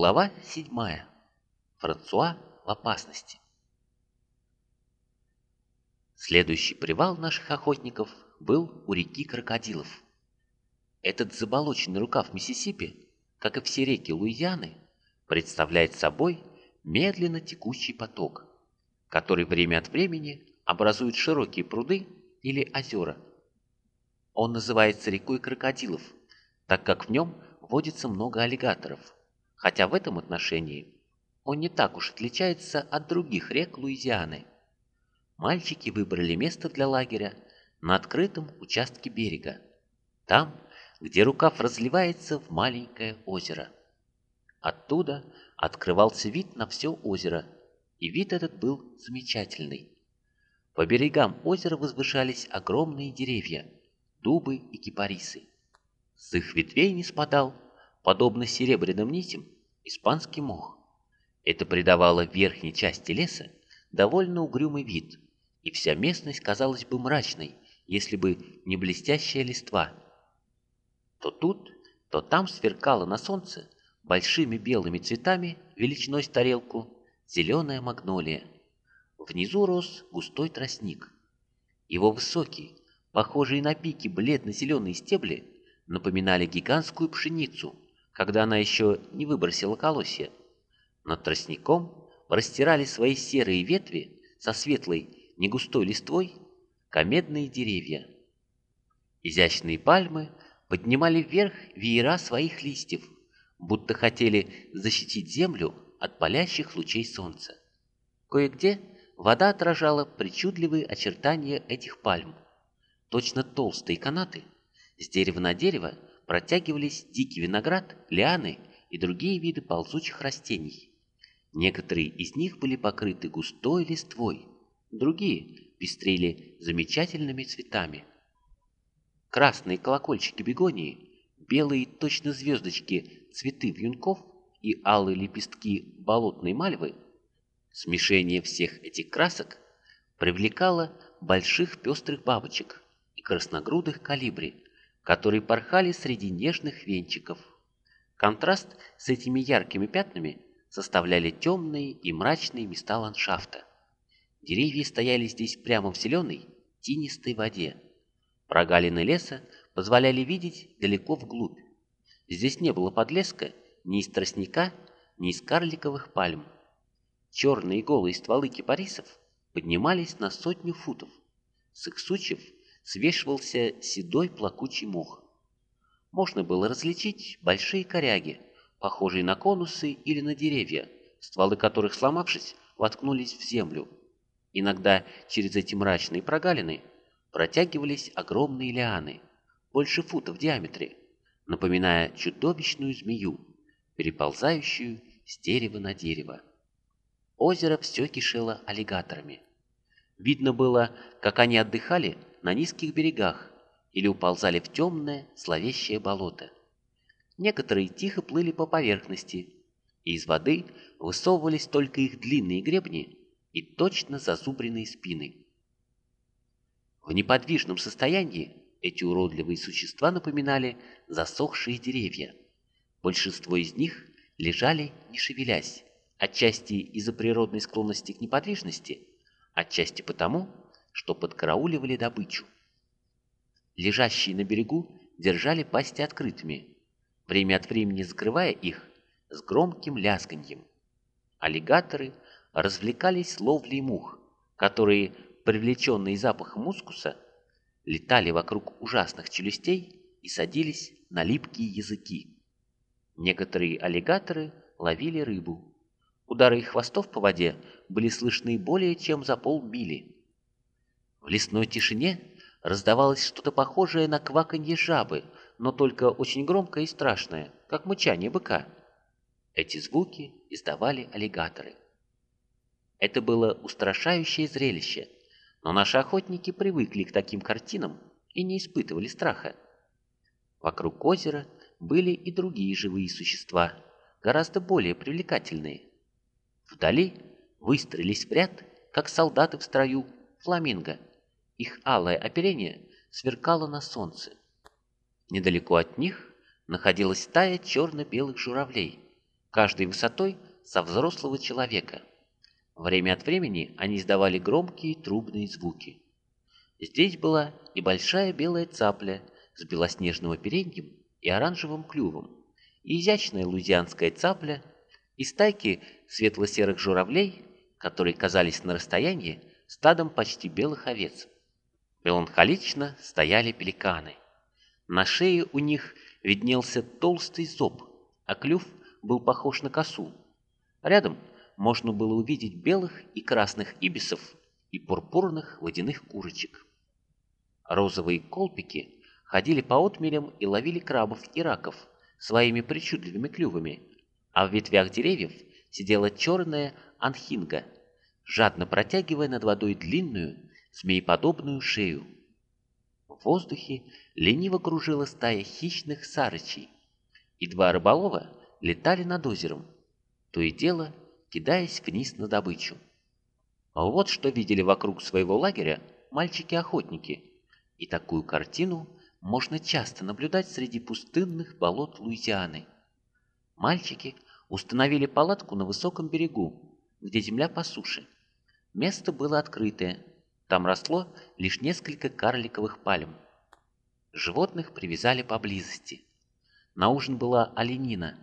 Глава седьмая. Франсуа в опасности. Следующий привал наших охотников был у реки Крокодилов. Этот заболоченный рукав Миссисипи, как и все реки Луизианы, представляет собой медленно текущий поток, который время от времени образует широкие пруды или озера. Он называется рекой крокодилов, так как в нем водится много аллигаторов – хотя в этом отношении он не так уж отличается от других рек Луизианы. Мальчики выбрали место для лагеря на открытом участке берега, там, где рукав разливается в маленькое озеро. Оттуда открывался вид на все озеро, и вид этот был замечательный. По берегам озера возвышались огромные деревья, дубы и кипарисы. С их ветвей не спадал подобно серебряным нитям, испанский мох. Это придавало верхней части леса довольно угрюмый вид, и вся местность казалась бы мрачной, если бы не блестящая листва. То тут, то там сверкала на солнце большими белыми цветами величиной с тарелку зеленая магнолия. Внизу рос густой тростник. Его высокие, похожие на пики бледно-зеленые стебли напоминали гигантскую пшеницу – когда она еще не выбросила колосья. Над тростником растирали свои серые ветви со светлой, негустой листвой комедные деревья. Изящные пальмы поднимали вверх веера своих листьев, будто хотели защитить землю от палящих лучей солнца. Кое-где вода отражала причудливые очертания этих пальм. Точно толстые канаты с дерева на дерево протягивались дикий виноград, лианы и другие виды ползучих растений. Некоторые из них были покрыты густой листвой, другие пестрели замечательными цветами. Красные колокольчики бегонии, белые точно звездочки цветы вьюнков и алые лепестки болотной мальвы, смешение всех этих красок привлекало больших пестрых бабочек и красногрудых калибри, которые порхали среди нежных венчиков. Контраст с этими яркими пятнами составляли темные и мрачные места ландшафта. Деревья стояли здесь прямо в зеленой, тинистой воде. Прогалины леса позволяли видеть далеко вглубь. Здесь не было подлеска ни из тростника, ни из карликовых пальм. Черные голые стволы кипарисов поднимались на сотню футов. С их сучьев свешивался седой плакучий мох. Можно было различить большие коряги, похожие на конусы или на деревья, стволы которых, сломавшись, воткнулись в землю. Иногда через эти мрачные прогалины протягивались огромные лианы, больше фута в диаметре, напоминая чудовищную змею, переползающую с дерева на дерево. Озеро все кишело аллигаторами. Видно было, как они отдыхали на низких берегах или уползали в темное, зловещее болото. Некоторые тихо плыли по поверхности, и из воды высовывались только их длинные гребни и точно зазубренные спины. В неподвижном состоянии эти уродливые существа напоминали засохшие деревья. Большинство из них лежали, не шевелясь, отчасти из-за природной склонности к неподвижности, отчасти потому, что подкарауливали добычу. Лежащие на берегу держали пасти открытыми, время от времени закрывая их с громким лязганьем. Аллигаторы развлекались ловлей мух, которые, привлеченные запахом мускуса, летали вокруг ужасных челюстей и садились на липкие языки. Некоторые аллигаторы ловили рыбу. Удары их хвостов по воде были слышны более чем за полмили. В лесной тишине раздавалось что-то похожее на кваканье жабы, но только очень громкое и страшное, как мычание быка. Эти звуки издавали аллигаторы. Это было устрашающее зрелище, но наши охотники привыкли к таким картинам и не испытывали страха. Вокруг озера были и другие живые существа, гораздо более привлекательные. Вдали выстроились в ряд, как солдаты в строю, фламинго – их алое оперение сверкало на солнце. Недалеко от них находилась стая черно-белых журавлей, каждой высотой со взрослого человека. Время от времени они издавали громкие трубные звуки. Здесь была небольшая белая цапля с белоснежным опереньем и оранжевым клювом, и изящная лузианская цапля, и стайки светло-серых журавлей, которые казались на расстоянии стадом почти белых овец. Меланхолично стояли пеликаны. На шее у них виднелся толстый зоб, а клюв был похож на косу. Рядом можно было увидеть белых и красных ибисов и пурпурных водяных курочек. Розовые колпики ходили по отмелям и ловили крабов и раков своими причудливыми клювами, а в ветвях деревьев сидела черная анхинга, жадно протягивая над водой длинную, змееподобную шею. В воздухе лениво кружила стая хищных сарычей, и два рыболова летали над озером, то и дело кидаясь вниз на добычу. А вот что видели вокруг своего лагеря мальчики-охотники, и такую картину можно часто наблюдать среди пустынных болот Луизианы. Мальчики установили палатку на высоком берегу, где земля по суше. Место было открытое, там росло лишь несколько карликовых пальм. Животных привязали поблизости. На ужин была оленина.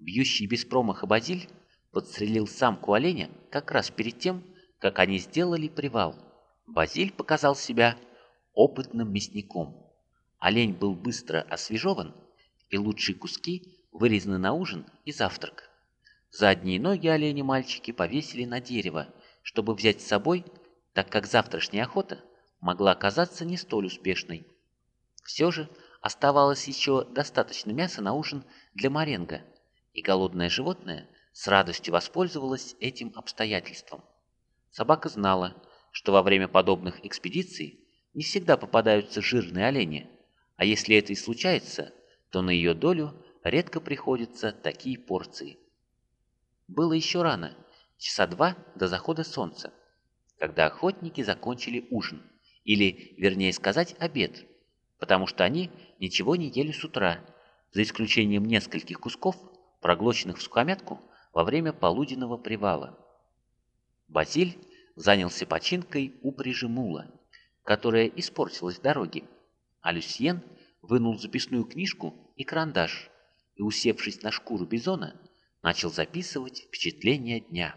Бьющий без промаха базиль подстрелил самку оленя как раз перед тем, как они сделали привал. Базиль показал себя опытным мясником. Олень был быстро освежеван, и лучшие куски вырезаны на ужин и завтрак. Задние ноги оленя мальчики повесили на дерево, чтобы взять с собой так как завтрашняя охота могла оказаться не столь успешной. Все же оставалось еще достаточно мяса на ужин для Маренго, и голодное животное с радостью воспользовалось этим обстоятельством. Собака знала, что во время подобных экспедиций не всегда попадаются жирные олени, а если это и случается, то на ее долю редко приходятся такие порции. Было еще рано, часа два до захода солнца когда охотники закончили ужин, или, вернее сказать, обед, потому что они ничего не ели с утра, за исключением нескольких кусков, проглоченных в сухомятку во время полуденного привала. Базиль занялся починкой упряжи мула, которая испортилась в дороге, а Люсьен вынул записную книжку и карандаш и, усевшись на шкуру бизона, начал записывать впечатления дня.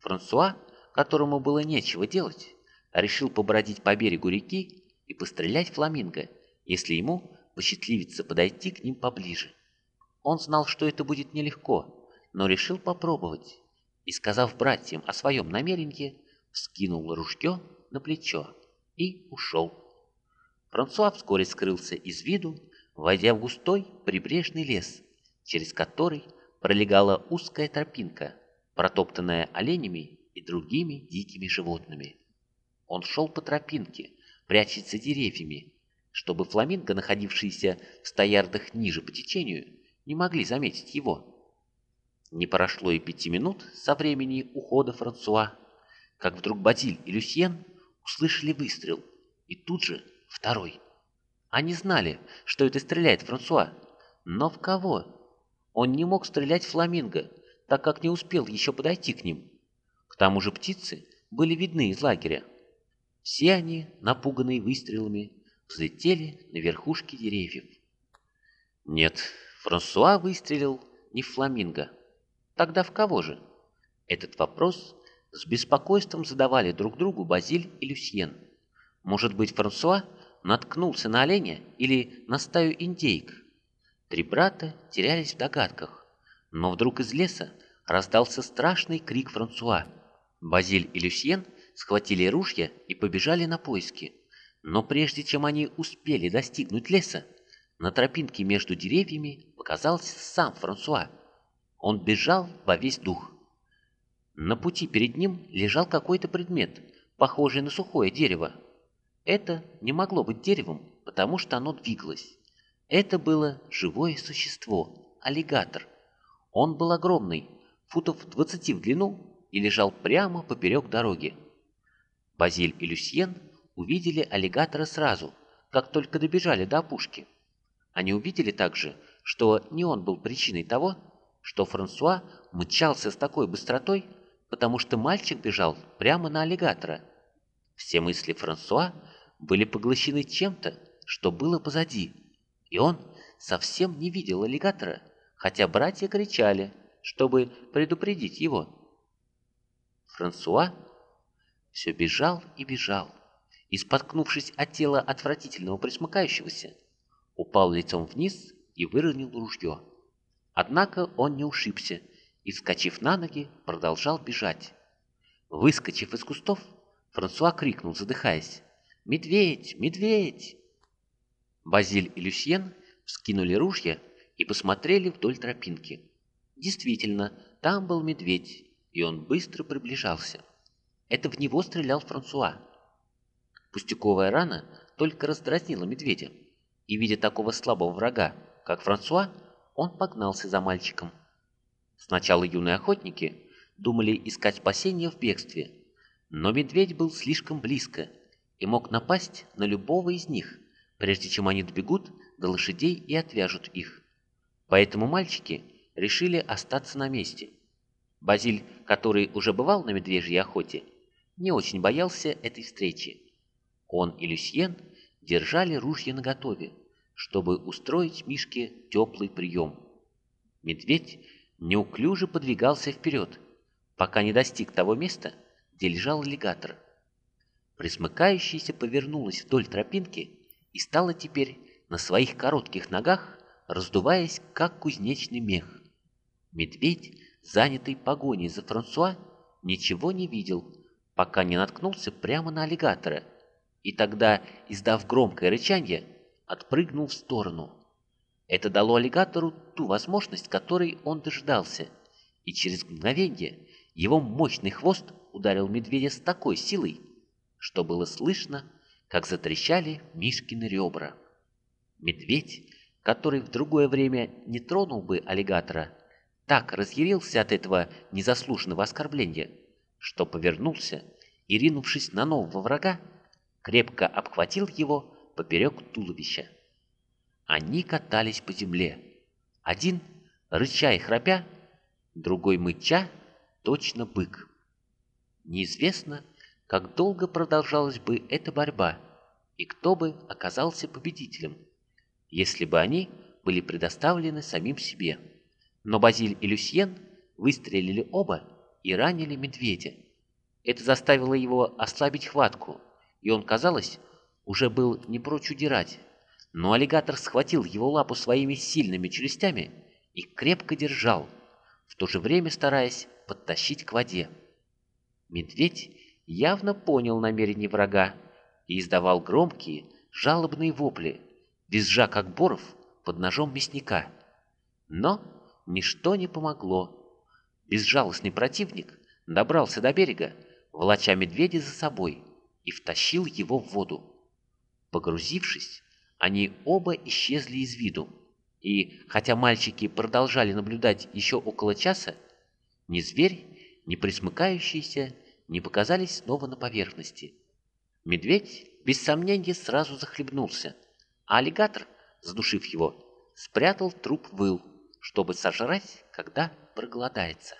Франсуа, которому было нечего делать, решил побродить по берегу реки и пострелять фламинго, если ему посчастливится подойти к ним поближе. Он знал, что это будет нелегко, но решил попробовать, и, сказав братьям о своем намерении, вскинул ружье на плечо и ушел. Франсуа вскоре скрылся из виду, войдя в густой прибрежный лес, через который пролегала узкая тропинка, протоптанная оленями и другими дикими животными. Он шел по тропинке, за деревьями, чтобы фламинго, находившиеся в стоярдах ниже по течению, не могли заметить его. Не прошло и пяти минут со времени ухода Франсуа, как вдруг Бадиль и Люсьен услышали выстрел, и тут же второй. Они знали, что это стреляет Франсуа, но в кого? Он не мог стрелять в фламинго, так как не успел еще подойти к ним. К тому же птицы были видны из лагеря. Все они, напуганные выстрелами, взлетели на верхушки деревьев. Нет, Франсуа выстрелил не в фламинго. Тогда в кого же? Этот вопрос с беспокойством задавали друг другу Базиль и Люсьен. Может быть, Франсуа наткнулся на оленя или на стаю индейк? Три брата терялись в догадках. Но вдруг из леса раздался страшный крик Франсуа. Базиль и Люсьен схватили ружья и побежали на поиски. Но прежде чем они успели достигнуть леса, на тропинке между деревьями показался сам Франсуа. Он бежал во весь дух. На пути перед ним лежал какой-то предмет, похожий на сухое дерево. Это не могло быть деревом, потому что оно двигалось. Это было живое существо, аллигатор – он был огромный, футов 20 в длину, и лежал прямо поперек дороги. Базиль и Люсьен увидели аллигатора сразу, как только добежали до опушки. Они увидели также, что не он был причиной того, что Франсуа мчался с такой быстротой, потому что мальчик бежал прямо на аллигатора. Все мысли Франсуа были поглощены чем-то, что было позади, и он совсем не видел аллигатора, хотя братья кричали, чтобы предупредить его. Франсуа все бежал и бежал, и, споткнувшись от тела отвратительного присмыкающегося, упал лицом вниз и выронил ружье. Однако он не ушибся и, вскочив на ноги, продолжал бежать. Выскочив из кустов, Франсуа крикнул, задыхаясь, «Медведь! Медведь!» Базиль и Люсьен вскинули ружья и посмотрели вдоль тропинки. Действительно, там был медведь, и он быстро приближался. Это в него стрелял Франсуа. Пустяковая рана только раздразнила медведя, и, видя такого слабого врага, как Франсуа, он погнался за мальчиком. Сначала юные охотники думали искать спасения в бегстве, но медведь был слишком близко и мог напасть на любого из них, прежде чем они добегут до лошадей и отвяжут их. Поэтому мальчики решили остаться на месте. Базиль, который уже бывал на медвежьей охоте, не очень боялся этой встречи. Он и Люсьен держали ружья наготове, чтобы устроить Мишке теплый прием. Медведь неуклюже подвигался вперед, пока не достиг того места, где лежал аллигатор. Присмыкающаяся повернулась вдоль тропинки и стала теперь на своих коротких ногах, раздуваясь, как кузнечный мех. Медведь, занятый погоней за Франсуа, ничего не видел, пока не наткнулся прямо на аллигатора, и тогда, издав громкое рычанье, отпрыгнул в сторону. Это дало аллигатору ту возможность, которой он дождался, и через мгновение его мощный хвост ударил медведя с такой силой, что было слышно, как затрещали Мишкины ребра. Медведь, который в другое время не тронул бы аллигатора, так разъярился от этого незаслуженного оскорбления, что повернулся и, ринувшись на нового врага, крепко обхватил его поперек туловища. Они катались по земле. Один, рыча и храпя, другой мыча, точно бык. Неизвестно, как долго продолжалась бы эта борьба и кто бы оказался победителем, если бы они были предоставлены самим себе. Но Базиль и Люсьен выстрелили оба и ранили медведя. Это заставило его ослабить хватку, и он, казалось, уже был не прочь удирать. Но аллигатор схватил его лапу своими сильными челюстями и крепко держал, в то же время стараясь подтащить к воде. Медведь явно понял намерение врага и издавал громкие, жалобные вопли, визжа как боров под ножом мясника. Но ничто не помогло. Безжалостный противник добрался до берега, волоча медведя за собой, и втащил его в воду. Погрузившись, они оба исчезли из виду, и, хотя мальчики продолжали наблюдать еще около часа, ни зверь, ни присмыкающийся не показались снова на поверхности. Медведь, без сомнения, сразу захлебнулся, а аллигатор, задушив его, спрятал труп в ил, чтобы сожрать, когда проголодается.